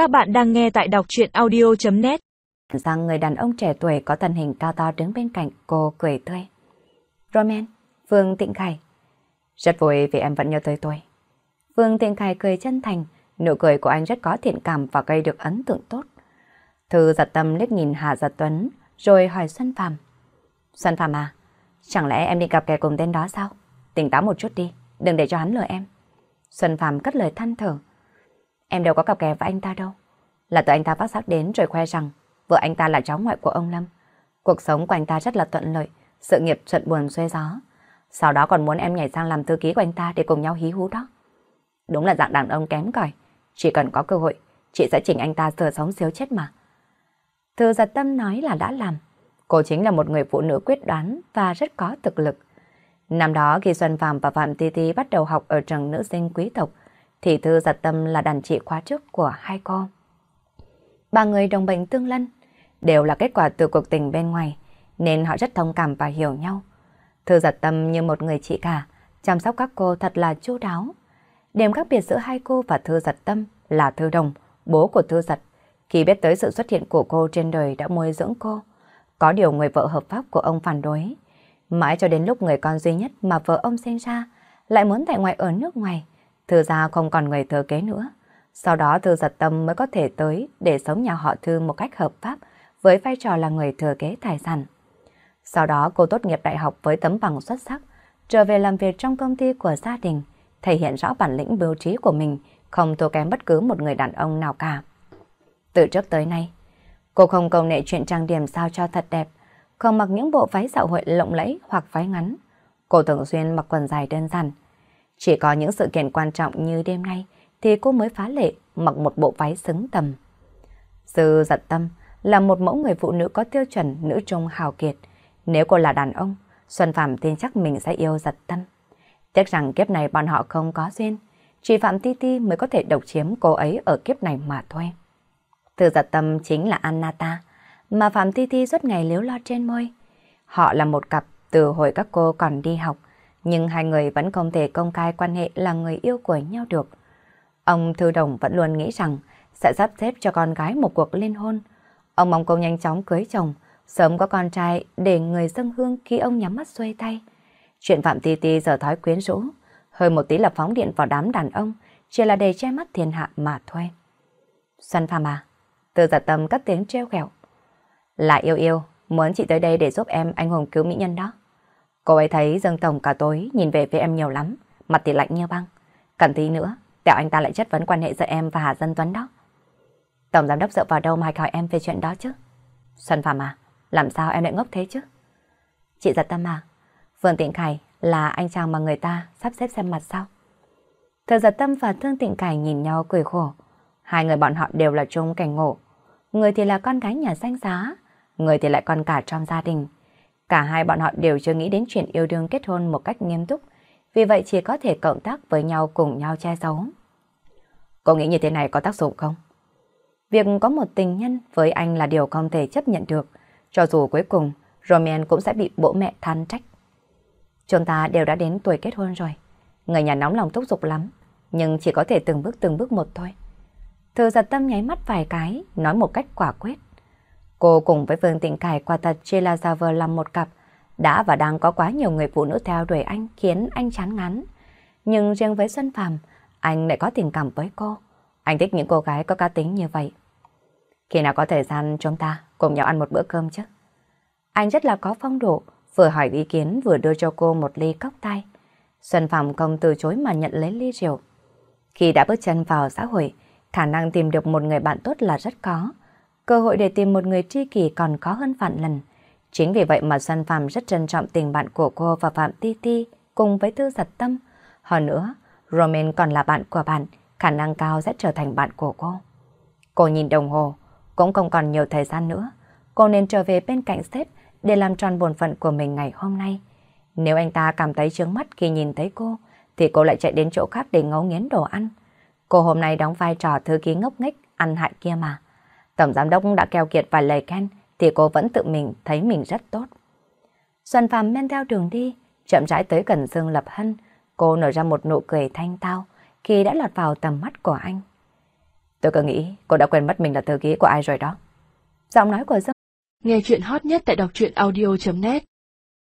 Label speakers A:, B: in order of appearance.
A: Các bạn đang nghe tại đọc chuyện audio.net
B: Rằng người đàn ông trẻ tuổi có thân hình cao to đứng bên cạnh cô cười tươi. Roman, Vương Tịnh Khải. Rất vui vì em vẫn nhớ tới tôi. Vương Tịnh Khải cười chân thành, nụ cười của anh rất có thiện cảm và gây được ấn tượng tốt. Thư giật tâm liếc nhìn Hà Giật Tuấn, rồi hỏi Xuân Phạm. Xuân Phạm à, chẳng lẽ em đi gặp kẻ cùng tên đó sao? Tỉnh táo một chút đi, đừng để cho hắn lừa em. Xuân Phạm cất lời than thở. Em đâu có cặp kè với anh ta đâu. Là tự anh ta phát giác đến rồi khoe rằng vợ anh ta là cháu ngoại của ông Lâm. Cuộc sống của anh ta rất là thuận lợi, sự nghiệp thuận buồn xuôi gió. Sau đó còn muốn em nhảy sang làm thư ký của anh ta để cùng nhau hí hú đó. Đúng là dạng đàn ông kém cỏi. Chỉ cần có cơ hội, chị sẽ chỉnh anh ta sờ sống xíu chết mà. Thư giật tâm nói là đã làm. Cô chính là một người phụ nữ quyết đoán và rất có thực lực. Năm đó khi Xuân Phạm và Phạm Ti Ti bắt đầu học ở trường nữ sinh quý tộc, thì Thư giật tâm là đàn chị khóa trước của hai cô. Ba người đồng bệnh tương lân, đều là kết quả từ cuộc tình bên ngoài, nên họ rất thông cảm và hiểu nhau. Thư giật tâm như một người chị cả, chăm sóc các cô thật là chu đáo. Điểm khác biệt giữa hai cô và Thư giật tâm là Thư Đồng, bố của Thư giật. Khi biết tới sự xuất hiện của cô trên đời đã nuôi dưỡng cô, có điều người vợ hợp pháp của ông phản đối. Mãi cho đến lúc người con duy nhất mà vợ ông sinh ra lại muốn tại ngoại ở nước ngoài, Thư gia không còn người thừa kế nữa. Sau đó Thư giật tâm mới có thể tới để sống nhà họ Thư một cách hợp pháp với vai trò là người thừa kế tài sản. Sau đó cô tốt nghiệp đại học với tấm bằng xuất sắc, trở về làm việc trong công ty của gia đình, thể hiện rõ bản lĩnh bưu trí của mình, không thua kém bất cứ một người đàn ông nào cả. Từ trước tới nay, cô không công nghệ chuyện trang điểm sao cho thật đẹp, không mặc những bộ váy dạo hội lộng lẫy hoặc váy ngắn. Cô thường xuyên mặc quần dài đơn giản, chỉ có những sự kiện quan trọng như đêm nay thì cô mới phá lệ mặc một bộ váy xứng tầm. Sư giật tâm là một mẫu người phụ nữ có tiêu chuẩn nữ trung hào kiệt. Nếu cô là đàn ông, Xuân Phạm tin chắc mình sẽ yêu giật tâm. Tiếc rằng kiếp này bọn họ không có duyên, chỉ Phạm Ti Ti mới có thể độc chiếm cô ấy ở kiếp này mà thôi. Từ giật tâm chính là Anata, mà Phạm Ti Ti suốt ngày liếu lo trên môi. Họ là một cặp từ hồi các cô còn đi học, nhưng hai người vẫn không thể công khai quan hệ là người yêu của nhau được. Ông Thư Đồng vẫn luôn nghĩ rằng sẽ sắp xếp cho con gái một cuộc liên hôn. Ông mong cô nhanh chóng cưới chồng, sớm có con trai để người dân hương khi ông nhắm mắt xuôi tay. Chuyện Phạm Ti Ti giờ thói quyến rũ, hơi một tí là phóng điện vào đám đàn ông, chỉ là để che mắt thiên hạ mà thôi. Xuân Phạm à, từ giả tâm cất tiếng treo khẹo. Là yêu yêu, muốn chị tới đây để giúp em anh hùng cứu mỹ nhân đó. Cô ấy thấy Dương Tổng cả tối nhìn về phía em nhiều lắm, mặt thì lạnh như băng. Cần tí nữa, tẹo anh ta lại chất vấn quan hệ giữa em và Hà Dân Tuấn đó. Tổng giám đốc dựa vào đâu mà hỏi em về chuyện đó chứ? Xuân Phạm à, làm sao em lại ngốc thế chứ? Chị giật tâm à, Vương Tịnh Khải là anh chàng mà người ta sắp xếp xem mặt sao? Thời giật tâm và Thương Tịnh Khải nhìn nhau cười khổ. Hai người bọn họ đều là chung cảnh ngộ. Người thì là con gái nhà danh giá, người thì lại con cả trong gia đình. Cả hai bọn họ đều chưa nghĩ đến chuyện yêu đương kết hôn một cách nghiêm túc, vì vậy chỉ có thể cộng tác với nhau cùng nhau che giấu. Cô nghĩ như thế này có tác dụng không? Việc có một tình nhân với anh là điều không thể chấp nhận được, cho dù cuối cùng Roman cũng sẽ bị bố mẹ than trách. Chúng ta đều đã đến tuổi kết hôn rồi, người nhà nóng lòng thúc giục lắm, nhưng chỉ có thể từng bước từng bước một thôi. Thư giật tâm nháy mắt vài cái, nói một cách quả quyết. Cô cùng với Vương Tịnh Cải quả thật chỉ là giả vờ làm một cặp, đã và đang có quá nhiều người phụ nữ theo đuổi anh khiến anh chán ngán. Nhưng riêng với Xuân Phạm, anh lại có tình cảm với cô. Anh thích những cô gái có cá tính như vậy. Khi nào có thời gian chúng ta cùng nhau ăn một bữa cơm chứ? Anh rất là có phong độ, vừa hỏi ý kiến vừa đưa cho cô một ly cốc tay. Xuân Phạm không từ chối mà nhận lấy ly rượu. Khi đã bước chân vào xã hội, khả năng tìm được một người bạn tốt là rất có. Cơ hội để tìm một người tri kỷ còn khó hơn vạn lần. Chính vì vậy mà Xuân Phạm rất trân trọng tình bạn của cô và Phạm Ti Ti cùng với Tư Giật Tâm. Hơn nữa, Roman còn là bạn của bạn, khả năng cao sẽ trở thành bạn của cô. Cô nhìn đồng hồ, cũng không còn nhiều thời gian nữa. Cô nên trở về bên cạnh sếp để làm tròn bổn phận của mình ngày hôm nay. Nếu anh ta cảm thấy chướng mắt khi nhìn thấy cô, thì cô lại chạy đến chỗ khác để ngấu nghiến đồ ăn. Cô hôm nay đóng vai trò thư ký ngốc nghếch, ăn hại kia mà. Tổng giám đốc đã keo kiệt vài lời khen, thì cô vẫn tự mình thấy mình rất tốt. Xuân Phạm men theo đường đi, chậm rãi tới gần Dương Lập Hân, cô nở ra một nụ cười thanh tao khi đã lọt vào tầm mắt của anh. Tôi cứ nghĩ cô đã quên mất mình là thư ký của ai rồi đó. Giọng nói của Dương.
A: Nghe chuyện hot nhất tại đọc truyện audio.net